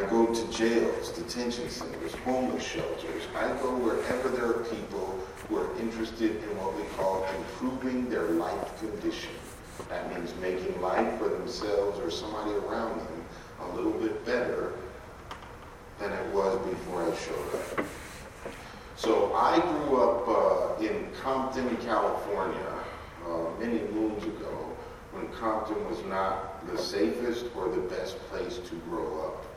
I go to jails, detention centers, homeless shelters. I go wherever there are people who are interested in what we call improving their life condition. That means making life for themselves or somebody around them a little bit better than it was before I showed up. So I grew up uh, in Compton, California, uh, many moons ago, when Compton was not the safest or the best place to grow up.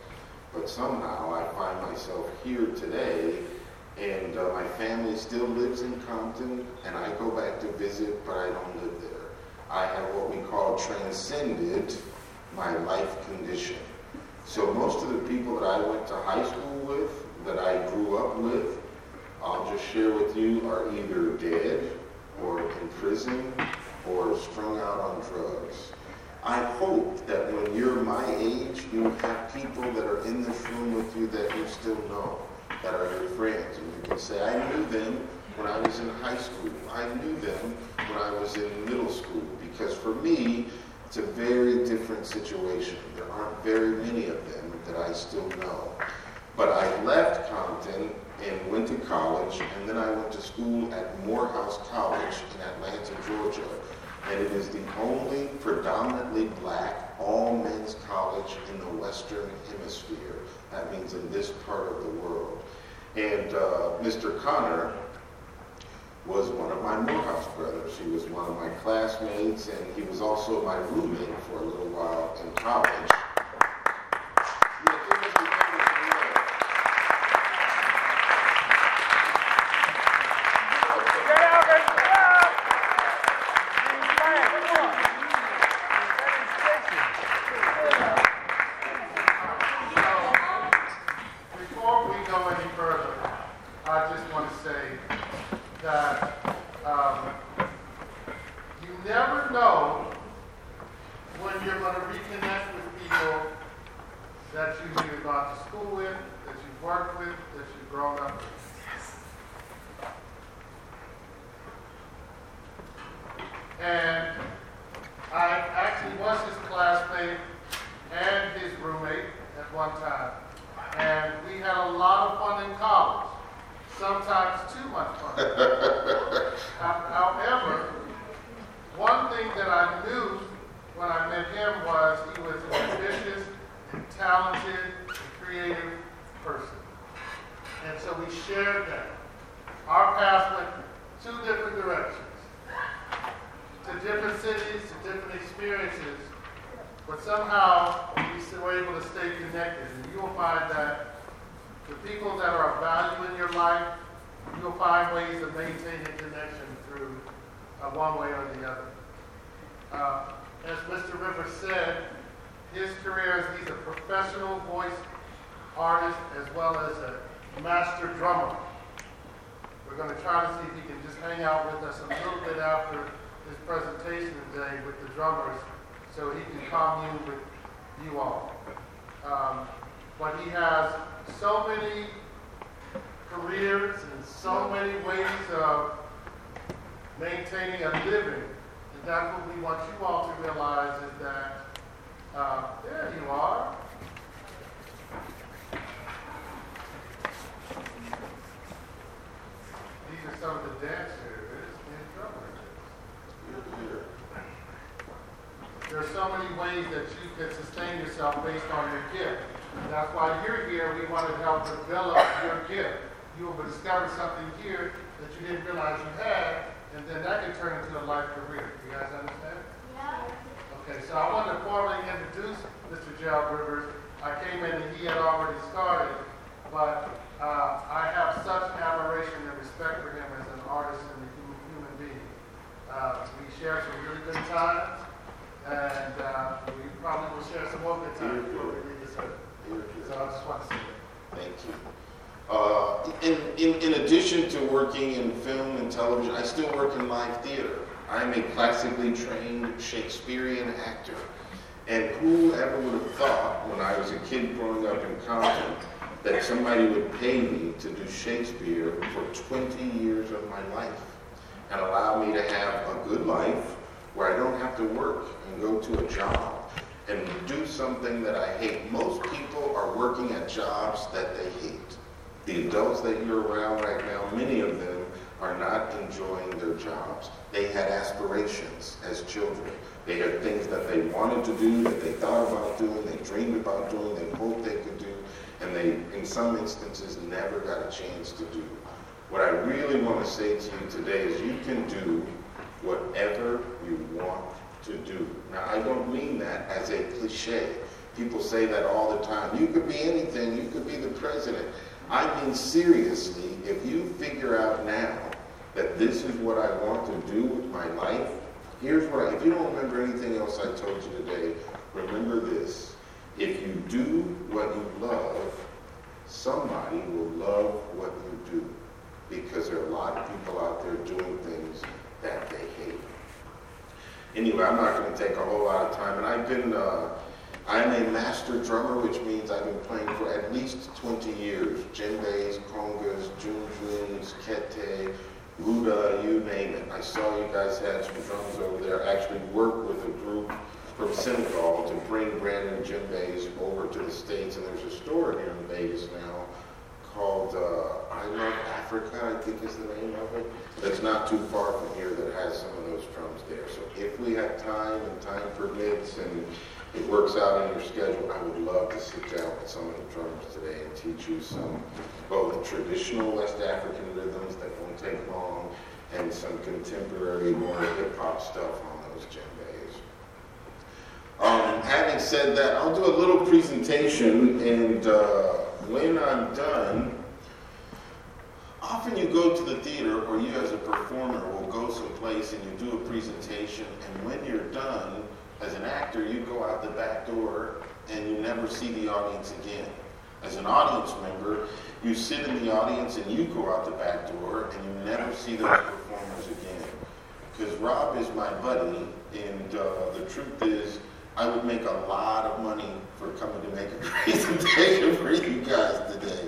But somehow I find myself here today, and uh, my family still lives in Compton, and I go back to visit, but I don't live there. I have what we call transcended my life condition. So most of the people that I went to high school with, that I grew up with, I'll just share with you, are either dead or in prison or strung out on drugs. I hope that when you're my age, you have people that are in this room with you that you still know, that are your friends. And you can say, I knew them when I was in high school. I knew them when I was in middle school. Because for me, it's a very different situation. There aren't very many of them that I still know. But I left Compton and went to college, and then I went to school at Morehouse College in Atlanta, Georgia. And it is the only predominantly black all men's college in the Western Hemisphere. That means in this part of the world. And uh, Mr. Connor, was one of my Morehouse brothers. He was one of my classmates, and he was also my roommate for a little while in college. master drummer. We're going to try to see if he can just hang out with us a little bit after his presentation today with the drummers so he can commune with you all. Um, but he has so many careers and so many ways of maintaining a living. And that's what we want you all to realize is that uh, there you are. There are so many ways that you can sustain yourself based on your gift. That's why you're here. We want to help develop your gift. You will discover something here that you didn't realize you had, and then that can turn into a life career. Do you guys understand? Yeah. Okay, so I want to formally introduce Mr. Gerald Rivers. I came in and he had already started but uh, I have such admiration and respect for him as an artist and a human, human being. Uh, we share some really good times, and uh, we probably will share some more good times before we leave this earth. So I just want to say that. Thank you. Uh, in, in, in, addition to working in film and television, I still work in live theater. I'm a classically trained Shakespearean actor. And who ever would have thought when I was a kid growing up in Compton that somebody would pay me to do Shakespeare for 20 years of my life and allow me to have a good life where I don't have to work and go to a job and do something that I hate. Most people are working at jobs that they hate. The adults that you're around right now, many of them are not enjoying their jobs. They had aspirations as children. They had things that they wanted to do, that they thought about doing, they dreamed about doing, they hoped they could do, and they, in some instances, never got a chance to do. What I really want to say to you today is you can do whatever you want to do. Now, I don't mean that as a cliche. People say that all the time. You could be anything. You could be the president. I mean, seriously, if you figure out now that this is what I want to do with my life, here's what I, if you don't remember anything else I told you today, remember this. If you do what you love, somebody will love what you do. Because there are a lot of people out there doing things that they hate. Anyway, I'm not going to take a whole lot of time. And I've been, uh, I'm a master drummer, which means I've been playing for at least 20 years. Djembes, congas, junjuns, kete, ruda, you name it. I saw you guys had some drums over there. I actually worked with a group from Senegal to bring Brandon djembes over to the States. And there's a store here in Vegas now called uh, I Love Africa, I think is the name of it. That's not too far from here that has some of those drums there. So if we have time and time permits and it works out in your schedule, I would love to sit down with some of the drummers today and teach you some both traditional West African rhythms that won't take long and some contemporary, more hip hop stuff on those djembes. Um, having said that, I'll do a little presentation, and uh, when I'm done, often you go to the theater or you as a performer will go someplace and you do a presentation, and when you're done, as an actor, you go out the back door and you never see the audience again. As an audience member, you sit in the audience and you go out the back door and you never see those performers again. Because Rob is my buddy, and uh, the truth is, I would make a lot of money for coming to make a presentation for you guys today.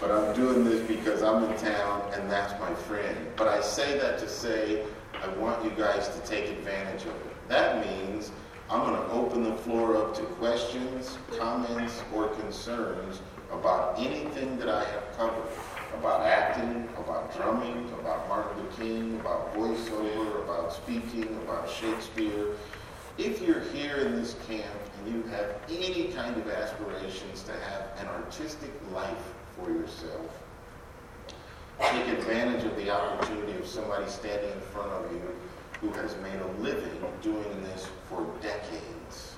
But I'm doing this because I'm in town and that's my friend. But I say that to say I want you guys to take advantage of it. That means I'm going to open the floor up to questions, comments, or concerns about anything that I have covered about acting, about drumming, about Martin Luther King, about voiceover, about speaking, about Shakespeare. If you're here in this camp and you have any kind of aspirations to have an artistic life for yourself, take advantage of the opportunity of somebody standing in front of you who has made a living doing this for decades.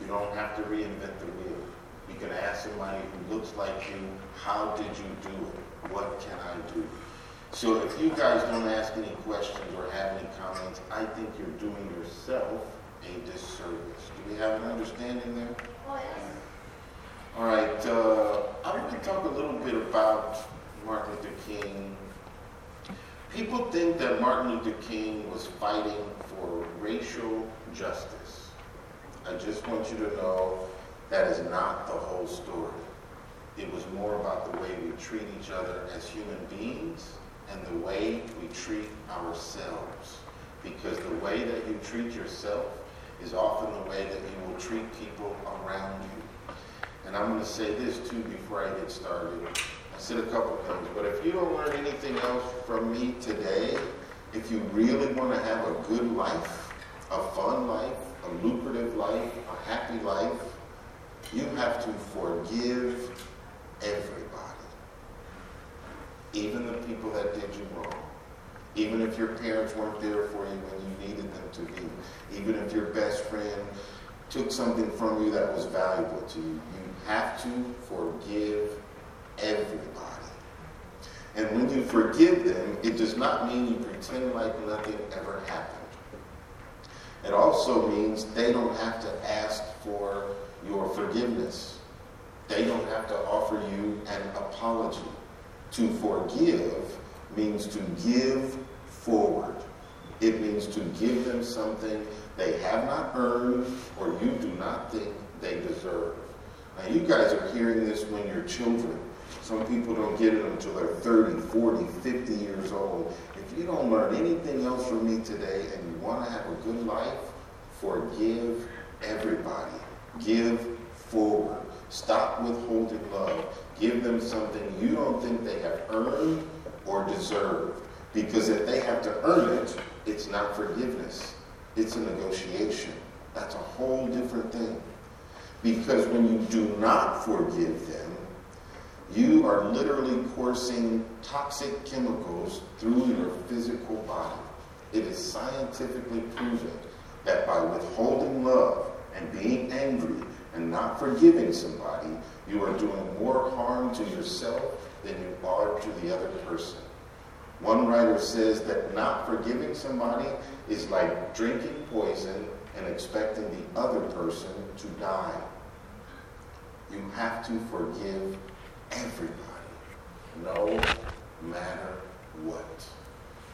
You don't have to reinvent the wheel. You can ask somebody who looks like you, how did you do it? What can I do? So if you guys don't ask any questions or have any comments, I think you're doing yourself a disservice. Do we have an understanding there? Oh, yes. All right, uh, I want to talk a little bit about Martin Luther King People think that Martin Luther King was fighting for racial justice. I just want you to know that is not the whole story. It was more about the way we treat each other as human beings and the way we treat ourselves. Because the way that you treat yourself is often the way that you will treat people around you. And I'm going to say this too before I get started I said a couple things, but if you don't learn anything else from me today, if you really want to have a good life, a fun life, a lucrative life, a happy life, you have to forgive everybody. Even the people that did you wrong. Even if your parents weren't there for you when you needed them to be. Even if your best friend took something from you that was valuable to you. You have to forgive everybody. And when you forgive them, it does not mean you pretend like nothing ever happened. It also means they don't have to ask for your forgiveness. They don't have to offer you an apology. To forgive means to give forward. It means to give them something they have not earned or you do not think they deserve. Now, you guys are hearing this when you're children. Some people don't get it until they're 30, 40, 50 years old. If you don't learn anything else from me today and you want to have a good life, forgive everybody. Give forward. Stop withholding love. Give them something you don't think they have earned or deserved. Because if they have to earn it, it's not forgiveness, it's a negotiation. That's a whole different thing. Because when you do not forgive them, you are literally coursing toxic chemicals through your physical body. It is scientifically proven that by withholding love and being angry and not forgiving somebody, you are doing more harm to yourself than you are to the other person. One writer says that not forgiving somebody is like drinking poison and expecting the other person to die. You have to forgive everybody, no matter what.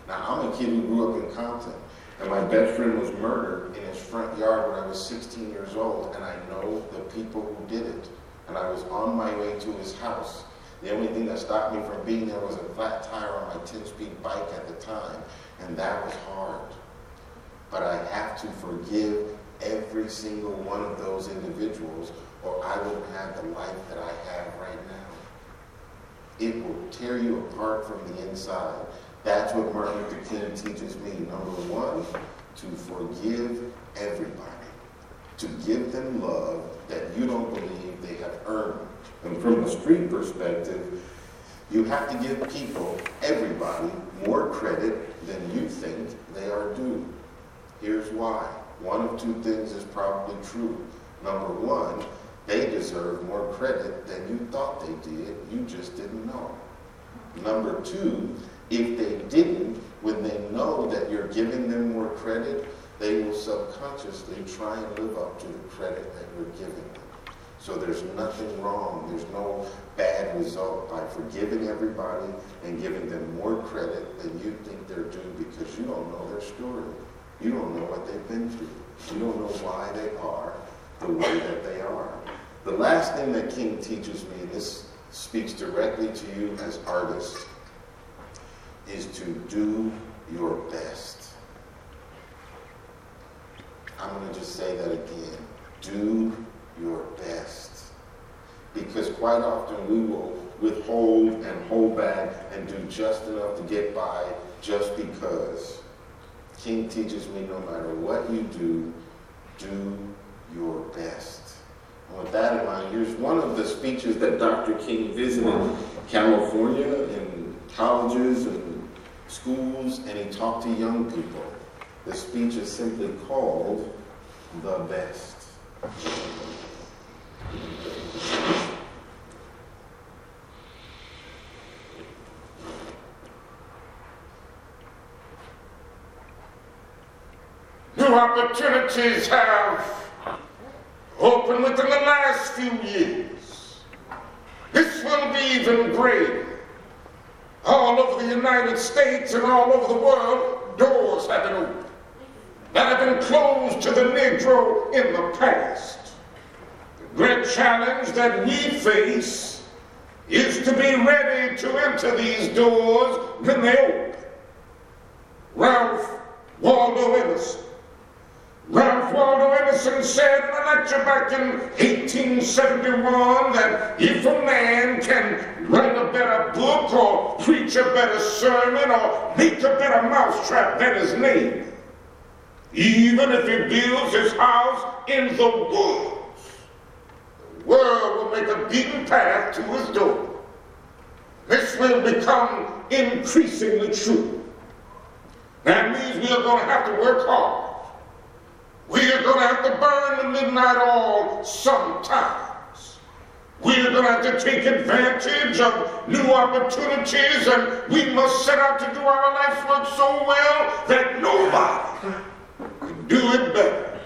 Now, I'm a kid who grew up in Compton, and my best friend was murdered in his front yard when I was 16 years old, and I know the people who did it. And I was on my way to his house. The only thing that stopped me from being there was a flat tire on my 10-speed bike at the time, and that was hard. But I have to forgive every single one of those individuals, or I wouldn't have the life that I have right now. It will tear you apart from the inside. That's what Martin Luther King teaches me. Number one, to forgive everybody, to give them love that you don't believe they have earned. And from a street perspective, you have to give people, everybody, more credit than you think they are due. Here's why. One of two things is probably true. Number one, they deserve more credit than you thought they did. You just didn't know. Number two, if they didn't, when they know that you're giving them more credit, they will subconsciously try and live up to the credit that you're giving them. So there's nothing wrong. There's no bad result by forgiving everybody and giving them more credit than you think they're due because you don't know their story. You don't know what they've been through. You don't know why they are the way that they are. The last thing that King teaches me, and this speaks directly to you as artists, is to do your best. I'm going to just say that again. Do your best. Because quite often we will withhold and hold back and do just enough to get by just because. King teaches me no matter what you do, do your best. And with that in mind, here's one of the speeches that Dr. King visited California in colleges and schools, and he talked to young people. The speech is simply called The Best. New opportunities have opened within the last few years. This will be even greater. All over the United States and all over the world, doors have been opened that have been closed to the Negro in the past. The great challenge that we face is to be ready to enter these doors when they open. Ralph Waldo Emerson Ralph Waldo Emerson said in a lecture back in 1871 that if a man can write a better book or preach a better sermon or make a better mousetrap than his neighbor, even if he builds his house in the woods, the world will make a beaten path to his door. This will become increasingly true. That means we are going to have to work hard. We are going to have to burn the midnight oil sometimes. We are going to have to take advantage of new opportunities, and we must set out to do our life's work so well that nobody can do it better.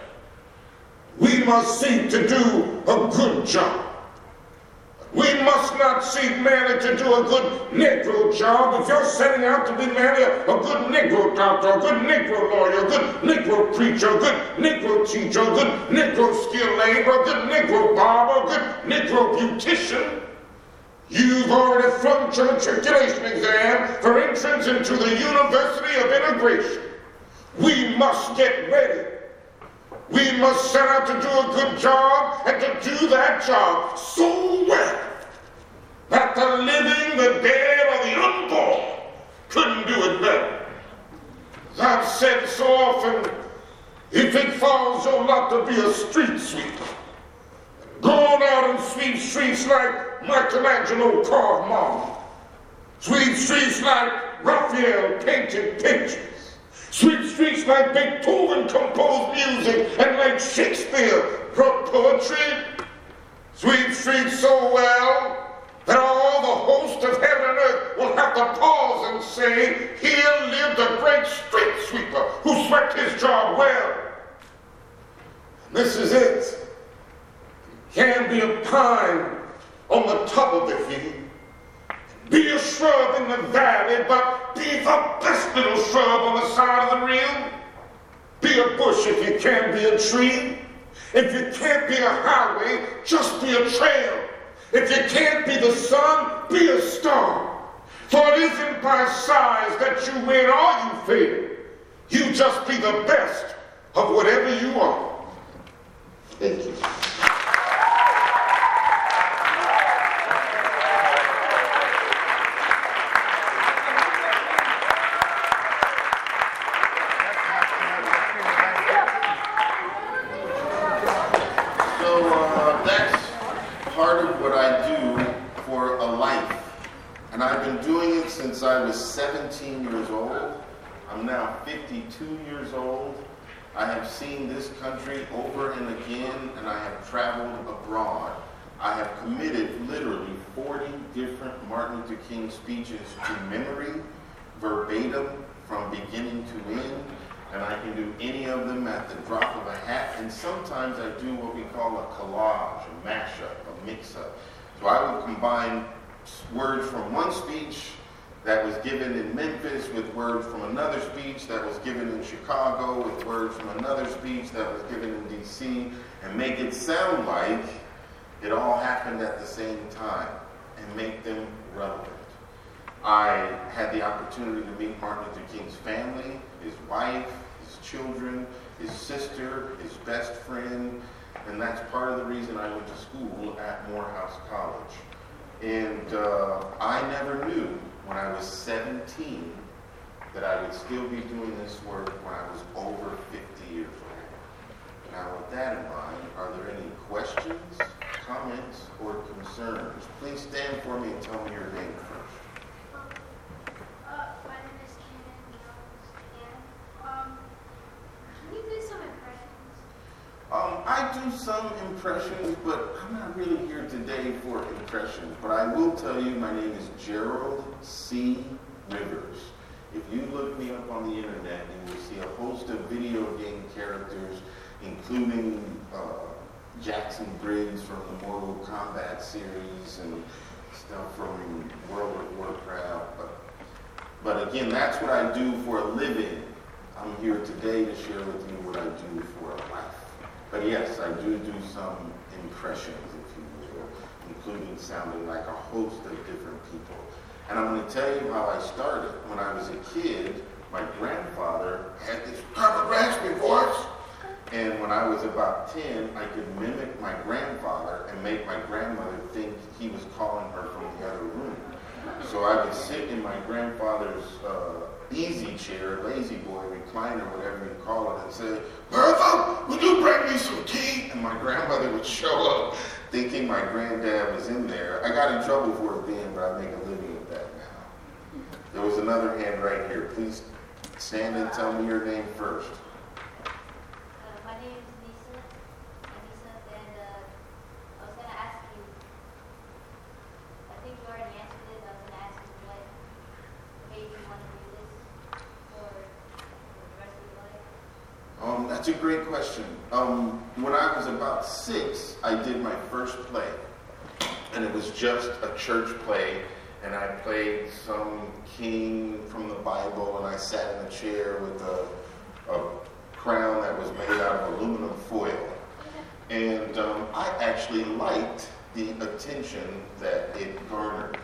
We must seek to do a good job. We must not seek merely to do a good Negro job. If you're setting out to be a, a good Negro doctor, a good Negro lawyer, a good Negro preacher, a good Negro teacher, a good Negro skilled labor, a good Negro barber, a good Negro beautician, you've already flunked your matriculation exam for entrance into the University of Integration. We must get ready. We must set out to do a good job and to do that job so well that the living, the dead, or the unborn couldn't do it better. I've said so often, if it falls your lot to be a street sweeper, go on out and sweep streets like Michelangelo carved marble, sweep streets like Raphael painted pictures, Sweep streets like Beethoven composed music and like Shakespeare wrote poetry. Sweep streets so well that all the host of heaven and earth will have to pause and say, Here lived a great street sweeper who swept his job well. This is it. Can be a pine on the top of the hill be a shrub in the valley, but be the best little shrub on the side of the rim. Be a bush if you can't be a tree. If you can't be a highway, just be a trail. If you can't be the sun, be a star. For it isn't by size that you win or you fail. You just be the best of whatever you are. Thank you. since I was 17 years old. I'm now 52 years old. I have seen this country over and again, and I have traveled abroad. I have committed literally 40 different Martin Luther King speeches to memory, verbatim, from beginning to end, and I can do any of them at the drop of a hat. And sometimes I do what we call a collage, a mashup, a mix-up. So I will combine words from one speech that was given in Memphis with words from another speech that was given in Chicago with words from another speech that was given in D.C. and make it sound like it all happened at the same time and make them relevant. I had the opportunity to meet Martin Luther King's family, his wife, his children, his sister, his best friend, and that's part of the reason I went to school at Morehouse College. And uh, I never knew when I was 17 that I would still be doing this work when I was over 50 years old. Now, with that in mind, are there any questions, comments, or concerns? Please stand for me and tell me your name first. Uh, my name is Um, can you do some? Um, I do some impressions, but I'm not really here today for impressions. But I will tell you, my name is Gerald C. Rivers. If you look me up on the internet, you will see a host of video game characters, including uh, Jackson Briggs from the Mortal Kombat series and stuff from World of Warcraft. But, but again, that's what I do for a living. I'm here today to share with you what I do for a life. But yes, I do do some impressions, if you will, including sounding like a host of different people. And I'm going to tell you how I started. When I was a kid, my grandfather had this kind of raspy voice. And when I was about 10, I could mimic my grandfather and make my grandmother think he was calling her from the other room. So I would sit in my grandfather's uh, easy chair, La-Z-Boy, recliner, whatever you call it, and say, Bertha, would you bring me some tea? And my grandmother would show up thinking my granddad was in there. I got in trouble for it then, but I make a living of that now. There was another hand right here. Please stand and tell me your name first. That's a great question. Um, when I was about six, I did my first play. and it was just a church play. And I played some king the and I sat in a chair with a, a crown that was made out of aluminum foil. And um, I actually liked the attention that it garnered me.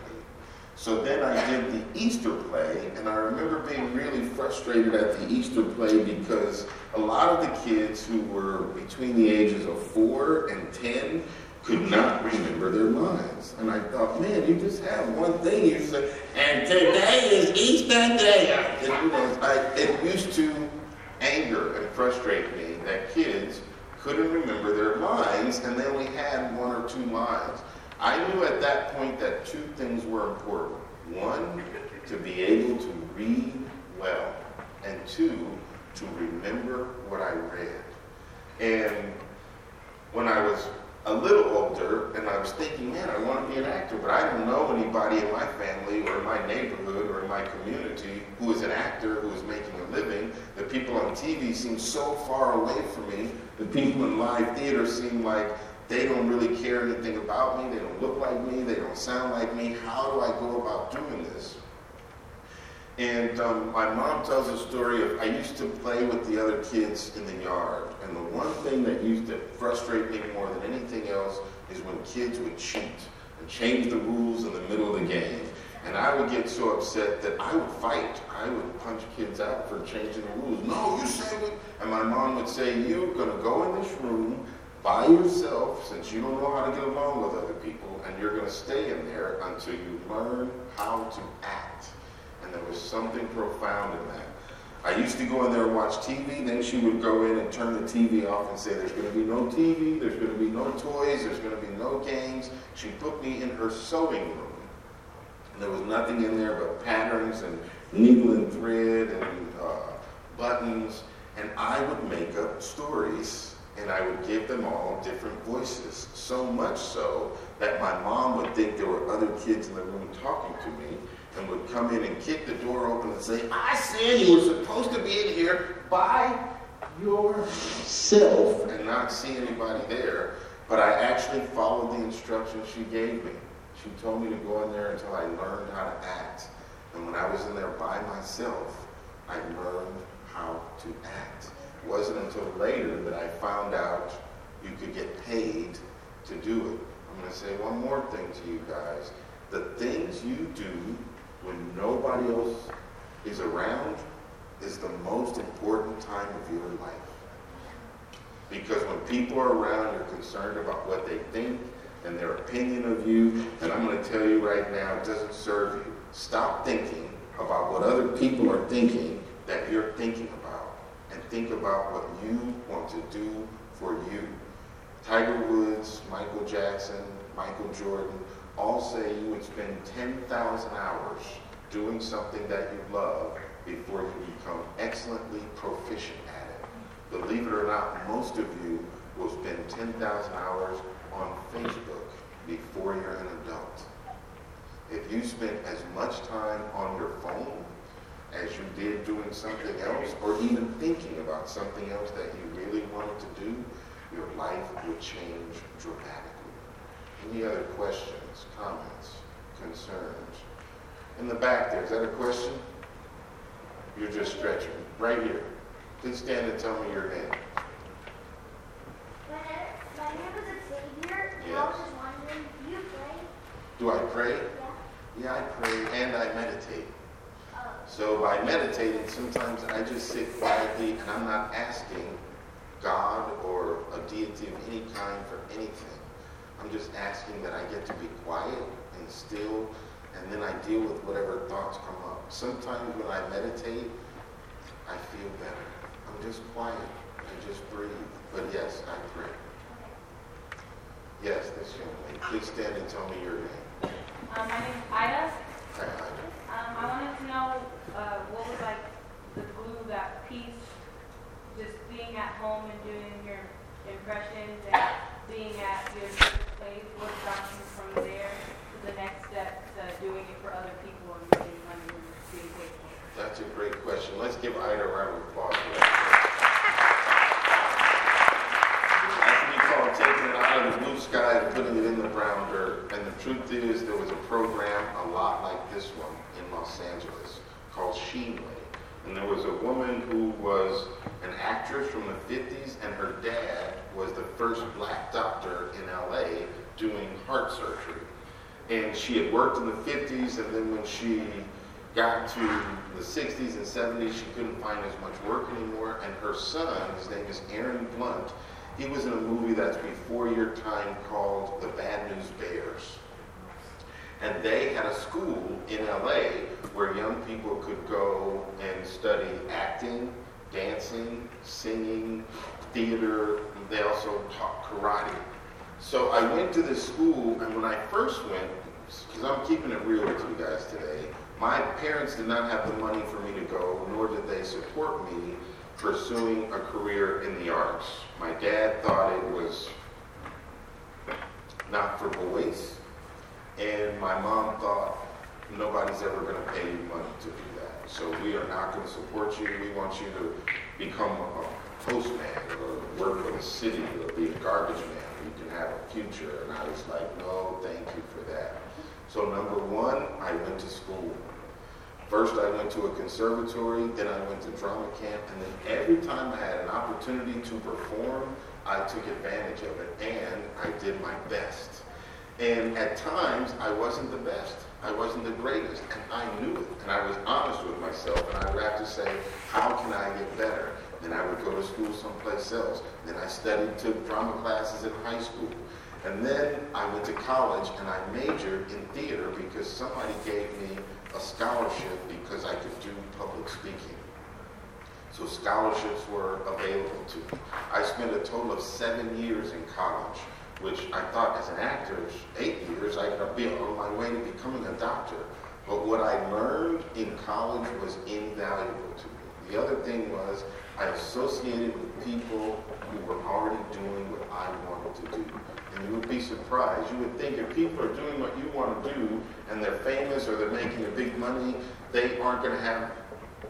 So then I did the Easter play, and I remember being really frustrated at the Easter play because a lot of the kids who were between the ages of four and ten could not remember their lines. And I thought, man, you just have one thing. You say, and today is Easter Day. I, it used to anger and frustrate me that kids couldn't remember their lines and they only had one or two lines. I knew at that point that two things were important. One, to be able to read well, and two, to remember what I read. And when I was a little older and I was thinking, man, I want to be an actor, but I don't know anybody in my family or in my neighborhood or in my community who is an actor, who is making a living. The people on TV seem so far away from me. The people in live theater seem like they don't really care anything about me. They don't look like me. They don't sound like me. How do I go about doing this? And um, my mom tells a story of I used to play with the other kids in the yard. And the one thing that used to frustrate me more than anything else is when kids would cheat and change the rules in the middle of the game. And I would get so upset that I would fight. I would punch kids out for changing the rules. No, you say it. And my mom would say, You're going to go in this room by yourself since you don't know how to get along with other people, and you're going to stay in there until you learn how to act. And there was something profound in that. I used to go in there and watch TV, then she would go in and turn the TV off and say, There's going to be no TV, there's going to be no toys, there's going to be no games. She put me in her sewing room. And there was nothing in there but patterns and needle and thread and uh, buttons. And I would make up stories and I would give them all different voices. So much so that my mom would think there were other kids in the room talking to me and would come in and kick the door open and say, I said you were supposed to be in here by yourself and not see anybody there. But I actually followed the instructions she gave me. She told me to go in there until I learned how to act. And when I was in there by myself, I learned how to act. It wasn't until later that I found out you could get paid to do it. I'm going to say one more thing to you guys. The things you do when nobody else is around is the most important time of your life. Because when people are around, you're concerned about what they think and their opinion of you. And I'm going to tell you right now, it doesn't serve you. Stop thinking about what other people are thinking that you're thinking about. And think about what you want to do for you. Tiger Woods, Michael Jackson, Michael Jordan all say you would spend 10,000 hours doing something that you love before you become excellently proficient at it. Believe it or not, most of you will spend 10,000 hours on Facebook before you're an adult. If you spent as much time on your phone as you did doing something else, or even thinking about something else that you really wanted to do, your life would change dramatically. Any other questions, comments, concerns? In the back there, is that a question? You're just stretching. Right here. Please stand and tell me your name. My name, is Xavier, and I was just wondering, do you pray? Do I pray? Yeah. Yeah, I pray and I meditate. Oh. So by meditating, sometimes I just sit quietly and I'm not asking God or a deity of any kind for anything. I'm just asking that I get to be quiet and still, and then I deal with whatever thoughts come up. Sometimes when I meditate, I feel better. I'm just quiet. I just breathe. But yes, I pray. Yes, this young lady. Please stand and tell me your name. Um, my name's Ida. Hi, Ida. Um, I wanted to know uh, what was like the glue, that piece, just being at home and doing your impressions and being at your different what got you from there to the next step to doing it for other people and making money and being for? That's a great question. Let's give Ida a round of applause for that. That's what we call taking it out of the blue sky and putting it in the brown dirt. And the truth is, there was a program a lot like this one in Los Angeles called Sheenway. And there was a woman who was an actress from the 50s, and her dad was the first black doctor in LA doing heart surgery. And she had worked in the 50s, and then when she got to the 60s and 70s, she couldn't find as much work anymore. And her son, his name is Erin Blunt, he was in a movie that's before your time called The Bad News Bears. And they had a school in LA where young people could go and study acting, dancing, singing, theater. They also taught karate. So I went to this school, and when I first went, because I'm keeping it real with you guys today, my parents did not have the money for me to go, nor did they support me pursuing a career in the arts. My dad thought it was not for boys, and my mom thought nobody's ever going to pay you money to do that. So we are not going to support you. We want you to become a postman or work for the city or be a garbage man. You can have a future. And I was like, no, thank you for that. So number one, I went to school. First, I went to a conservatory, then I went to drama camp, and then every time I had an opportunity to perform, I took advantage of it, and I did my best. And at times, I wasn't the best. I wasn't the greatest, and I knew it. And I was honest with myself, and I would have to say, how can I get better? Then I would go to school someplace else. Then I studied, took drama classes in high school. And then I went to college, and I majored in theater because somebody gave me a scholarship because I could do public speaking. So scholarships were available to me. I spent a total of seven years in college which I thought as an actor, eight years, I could be on my way to becoming a doctor. But what I learned in college was invaluable to me. The other thing was I associated with people who were already doing what I wanted to do. And you would be surprised. You would think if people are doing what you want to do and they're famous or they're making a big money, they aren't going to have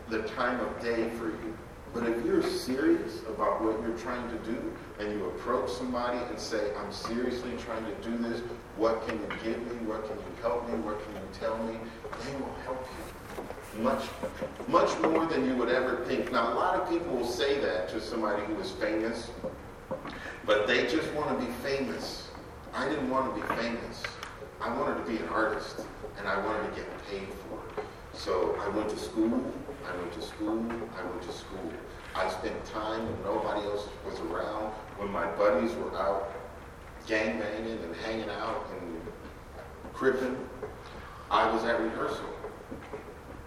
the time of day for you. But if you're serious about what you're trying to do and you approach somebody and say, I'm seriously trying to do this, what can you give me? What can you help me? What can you tell me? They will help you. Much, much more than you would ever think. Now, a lot of people will say that to somebody who is famous, but they just want to be famous. I didn't want to be famous. I wanted to be an artist, and I wanted to get paid for it. So I went to school, I went to school, I went to school. I spent time when nobody else was around, when my buddies were out gangbanging and hanging out and cripping. I was at rehearsal.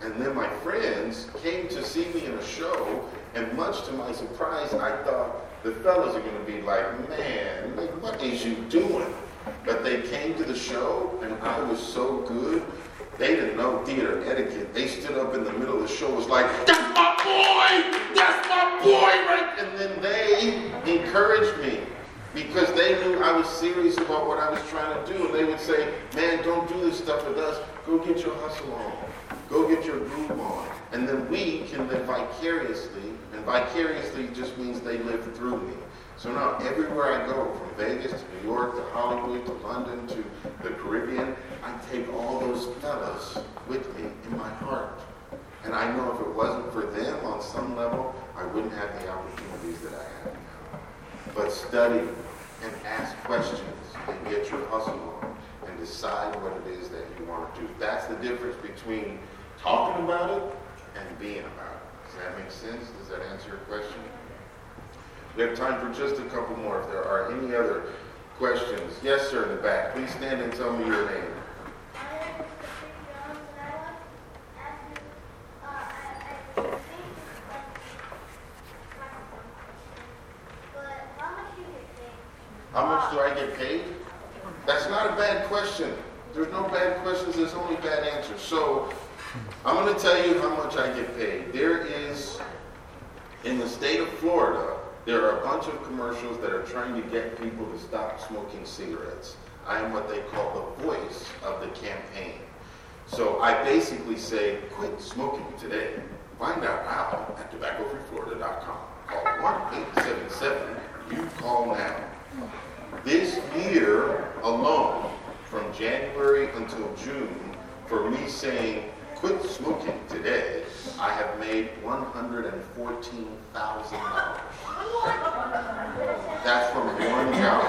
And then my friends came to see me in a show, and much to my surprise, I thought the fellas are going to be like, man, what is you doing? But they came to the show, and I was so good they didn't know theater etiquette. They stood up in the middle of the show, was like, that's my boy! That's my boy! Right? And then they encouraged me because they knew I was serious about what I was trying to do. And they would say, man, don't do this stuff with us. Go get your hustle on. Go get your groove on. And then we can live vicariously. And vicariously just means they live through me. So now everywhere I go, from Vegas to New York to Hollywood to London to the Caribbean, I take all those fellas with me in my heart. And I know if it wasn't for them on some level, I wouldn't have the opportunities that I have now. But study and ask questions and get your hustle on and decide what it is that you want to do. That's the difference between talking about it and being about it. Does that make sense? Does that answer your question? We have time for just a couple more if there are any other questions. Yes, sir, in the back. Please stand and tell me your name. How much do I get paid? That's not a bad question. There's no bad questions, there's only bad answers. So I'm going to tell you how much I get paid. There is, in the state of Florida, there are a bunch of commercials that are trying to get people to stop smoking cigarettes. I am what they call the voice of the campaign. So I basically say, quit smoking today. Find out how at tobaccofreeflorida.com. Call 1 877 You call now. This year alone, from January until June, for me saying, quit smoking today, I have made $114,000. That's from one job.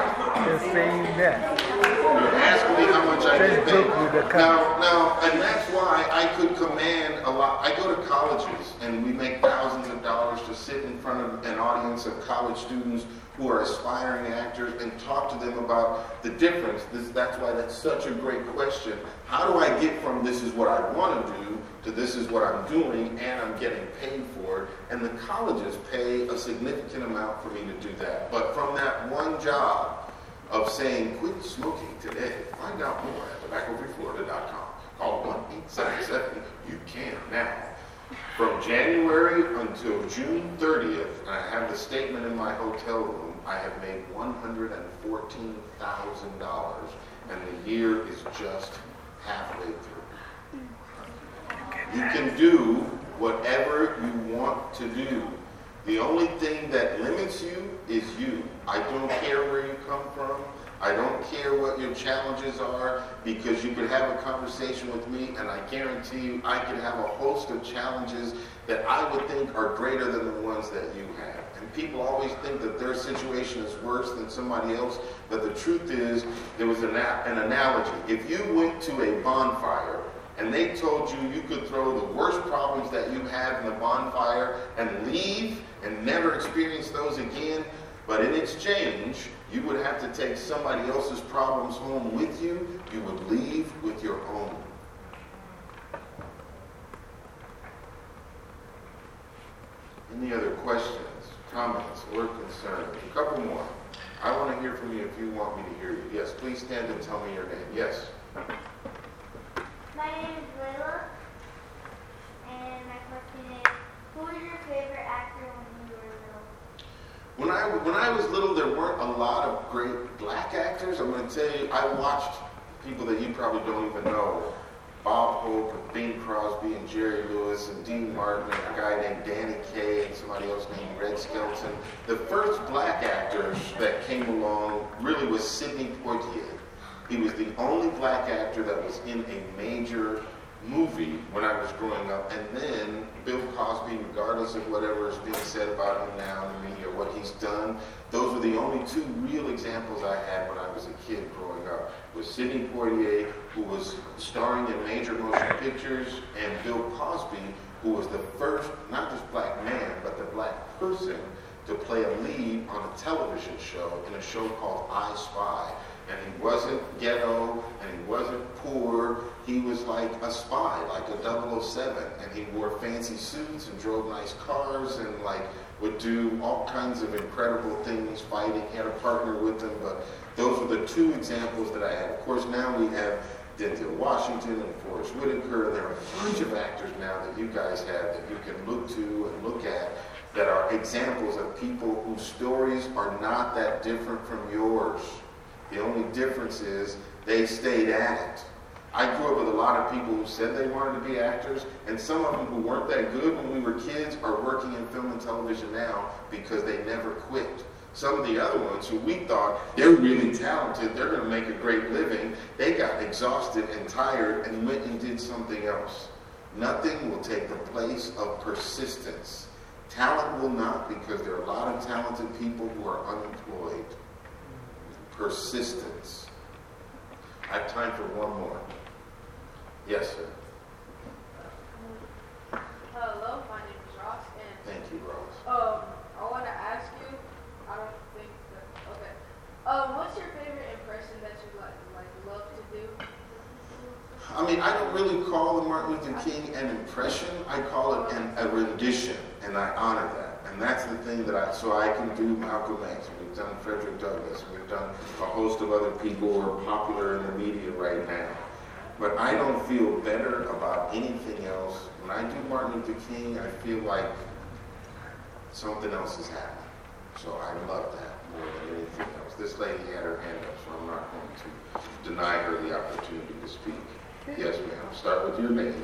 Just saying that. You're asking me how much I get Just paid. joke with the com- Now, now, and that's why I could command a lot. I go to colleges and we make thousands of dollars to sit in front of an audience of college students who are aspiring actors and talk to them about the difference. This, that's why that's such a great question. How do I get from this is what I want to do to this is what I'm doing and I'm getting paid for it? And the colleges pay a significant amount for me to do that. But from that one job, of saying, quit smoking today. Find out more at tobaccofreeflorida.com. Call 1-877, you can now. From January until June 30th, I have the statement in my hotel room, I have made $114,000, and the year is just halfway through. Mm. You can do whatever you want to do. The only thing that limits you is you. I don't care where you come from. I don't care what your challenges are because you could have a conversation with me and I guarantee you I could have a host of challenges that I would think are greater than the ones that you have. And people always think that their situation is worse than somebody else, but the truth is there was an, an analogy. If you went to a bonfire and they told you you could throw the worst problems that you have in the bonfire and leave and never experience those again, but in exchange, you would have to take somebody else's problems home with you, you would leave with your own. Any other questions, comments, or concerns? A couple more. I want to hear from you if you want me to hear you. Yes, please stand and tell me your name. Yes. My name is Layla, and my question is, who was your favorite actor when you were little? When I, when I was little, there weren't a lot of great black actors. I'm going to tell you, I watched people that you probably don't even know. Bob Hope and Bing Crosby and Jerry Lewis and Dean Martin and a guy named Danny Kaye and somebody else named Red Skelton. The first black actor that came along really was Sidney Poitier. He was the only black actor that was in a major movie when I was growing up. And then Bill Cosby, regardless of whatever is being said about him now in the media, what he's done, those were the only two real examples I had when I was a kid growing up. Was Sidney Poitier, who was starring in major motion pictures, and Bill Cosby, who was the first, not just black man, but the black person to play a lead on a television show in a show called I Spy and he wasn't ghetto, and he wasn't poor. He was like a spy, like a 007, and he wore fancy suits and drove nice cars and like would do all kinds of incredible things, fighting. Had a partner with him, but those were the two examples that I had. Of course, now we have Denzel Washington and Forest Whitaker, and there are a bunch of actors now that you guys have that you can look to and look at that are examples of people whose stories are not that different from yours. The only difference is they stayed at it. I grew up with a lot of people who said they wanted to be actors, and some of them who weren't that good when we were kids are working in film and television now because they never quit. Some of the other ones who we thought they're really talented, they're going to make a great living, they got exhausted and tired and went and did something else. Nothing will take the place of persistence. Talent will not because there are a lot of talented people who are unemployed persistence. I have time for one more. Yes, sir. Hello, my name is Ross, and Thank you, Rose. um, I want to ask you. I don't think that. Okay. Um, what's your favorite impression that you like like love to do? I mean, I don't really call the Martin Luther King an impression. I call it an, a rendition, and I honor that. And that's the thing that I, so I can do Malcolm X, we've done Frederick Douglass, we've done a host of other people who are popular in the media right now. But I don't feel better about anything else. When I do Martin Luther King, I feel like something else is happening. So I love that more than anything else. This lady had her hand up, so I'm not going to deny her the opportunity to speak. Yes, ma'am. Start with your name.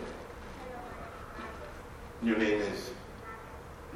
Your name is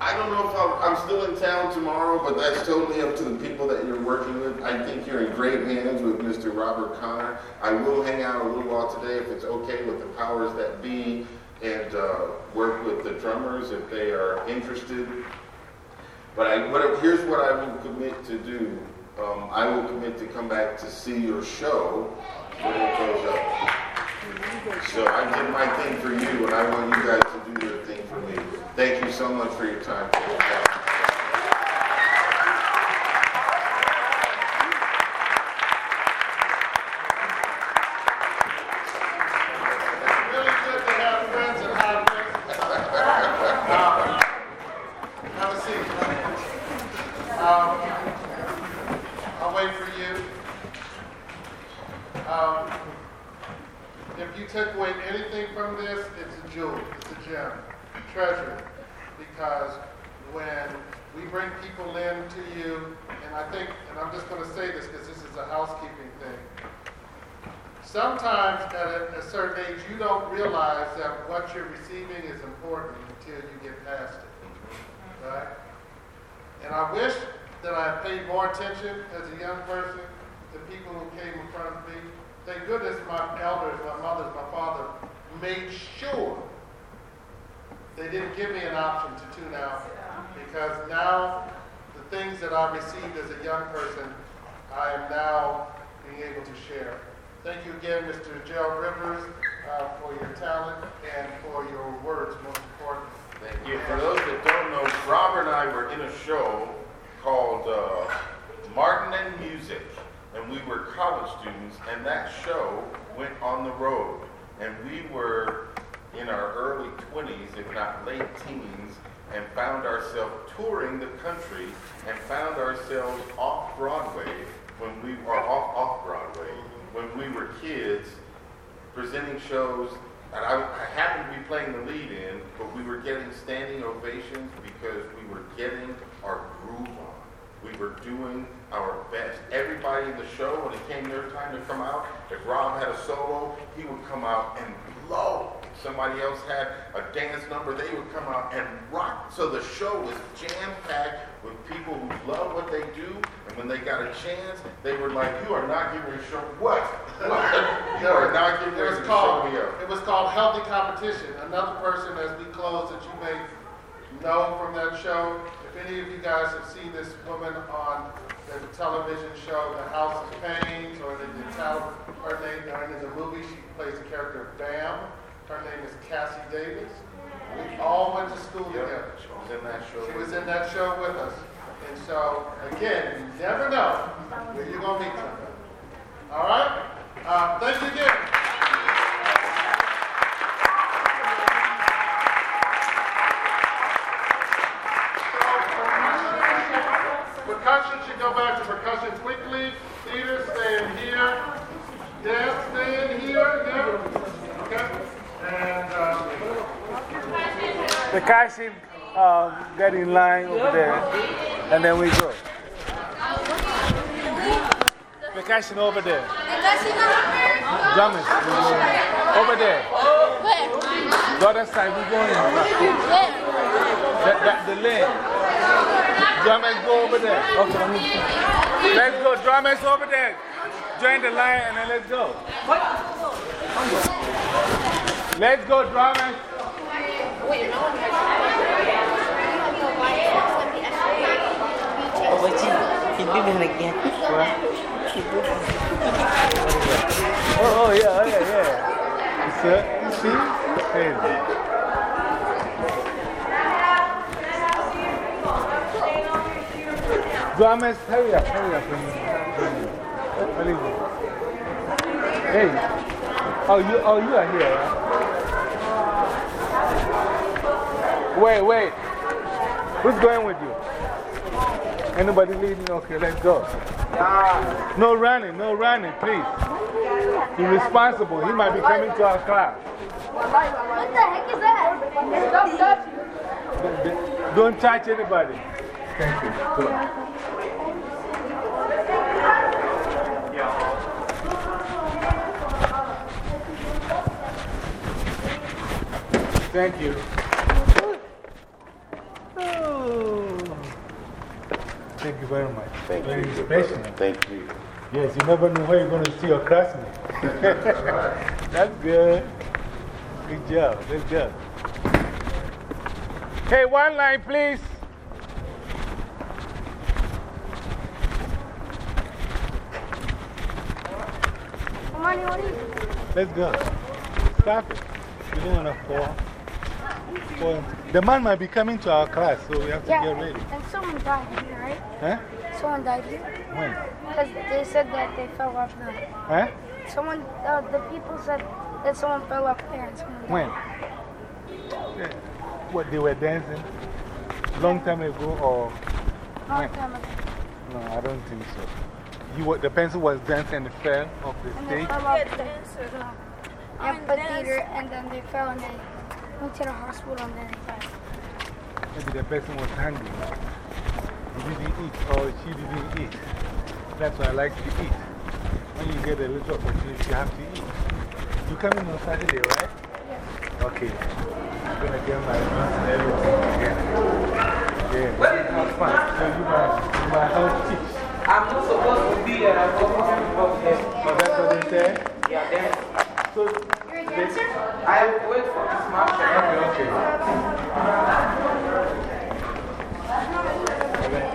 Necklace? if I'm still in town tomorrow, but that's totally up to the people that you're working with. I think you're in great hands with Mr. Robert Connor. I will hang out a little while today if it's okay with the powers that be and uh, work with the drummers if they are interested. But I, what, here's what I will commit to do. Um, I will commit to come back to see your show when it goes up. So I did my thing for you, and I want you guys to do your. Thank you so much for your time. Really good to have friends and hobbies. Uh, Have a seat. Um, I'll wait for you. Um, If you took away anything from this, it's a jewel, it's a gem, treasure. Because when we bring people in to you, and I think, and I'm just going to say this because this is a housekeeping thing. Sometimes at a, a certain age, you don't realize that what you're receiving is important until you get past it. Right? And I wish that I had paid attention as a young person to people who came in front of me. Thank goodness my elders, my mothers, my father made sure they didn't give me an option to tune out because now the things that I received as a young person, I am now being able to share. Thank you again, Mr. Gerald Rivers, uh, for your talent and for your words, most importantly. Thank you. For those that don't know, Robert and I were in a show called uh, Martin and Music, and we were college students, and that show went on the road. And we were in our early 20s, if not late teens, and found ourselves touring the country and found ourselves off Broadway when we were off, off Broadway when we were kids presenting shows, I, I happened to be playing the lead in, but we were getting standing ovations because we were getting our groove on. We were doing our best. Everybody in the show, when it came their time to come out, if Rob had a solo, he would come out and blow. If somebody else had a dance number, they would come out and rock. So the show was jam packed with people who love what they do, and when they got a chance, they were like, You are not giving a show. What? What? you are not giving It was me a show it was called Healthy Competition. Another person as we close that you may know from that show. If any of you guys have seen this woman on the television show The House of Payne or in the her name, in the movie, she plays the character Bam. Her name is Cassi Davis. We all went to school Yep, together. she was in that show. She was in that show with us. And so, again, you never know where you're going to meet somebody. All right? Uh, thank you again. Percussion should go back to percussion quickly. Theater, stay in here. Dance, stay in here. Yeah. Okay? And. Um, The uh, get in line over there, and then we go. The Kashi over there. Drummers, we go in. over there. The other side, we go in. The, the, the lane. Drummers go over there. Okay. Let's go, drummers over there. Join the line and then let's go. Let's go, drummers. Oh, wait, he, he did it again. Oh, oh, yeah, oh, yeah, yeah. You see? You see? Crazy. Drummers, hurry up, hurry up. Hey. Oh, you, oh, you are here, right? Wait, wait. Who's going with you? Anybody leading? Okay, let's go. No running, no running, please. He's responsible. He might be coming to our class. What the heck is that? Don't touch anybody. Thank you. Thank you. Oh. Thank you very much. Thank very you. good brother. Thank you. Yes, you never know where you're going to see your classmate. That's good. Good job. Good job. Hey, one line, please. Money, what is Let's go. Stop it. You don't want to fall. Fall. The man might be coming to our class, so we have to get ready. And someone died here, right? Huh? Someone died here? When? Because they said that they fell off the. Huh? Someone, uh, the people said that someone fell off there and someone died. When? Yeah. What, they were dancing? Long time ago or? Long when? time ago. No, I don't think so. You, wa- the pencil was dancing and fell off the And they fell off the amphitheater and then they fell and they went to the hospital and then they died. Maybe the person was hungry. He didn't eat or she didn't eat. That's why I like to eat. When you get a little opportunity, you have to eat. You coming on Saturday, right? Yes. Okay. I'm going to get my juice and everything again. Yeah, have fun. So you might, you might help teach. I'm not supposed to be here. I'm supposed to be up there. Oh, that's what they said? Yeah, then So, You're a dancer? I wait for this match. okay, okay.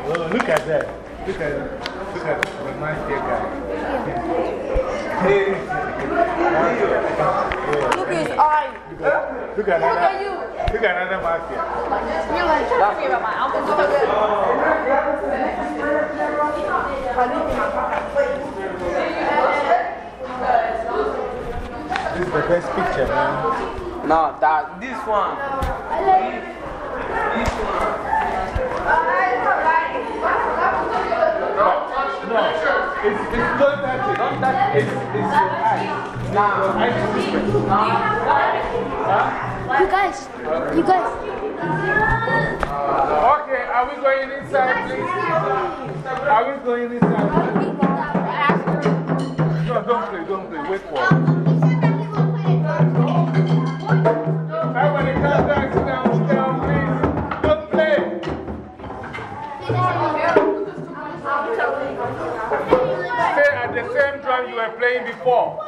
Oh, look at that. Look at, look at the man here guy. Look at his eye. Look at another, look at another mafia. You're like, talk to me about my album. This is the best picture, man. No, that, this one. This one. No, it's, it's don't touch it. Don't touch it. It's, it's your eye. Nah. Your eye is different. You guys, you guys, Okay, are we going inside, please? Are we going inside? No, don't play, don't play. Wait for it. Were playing before.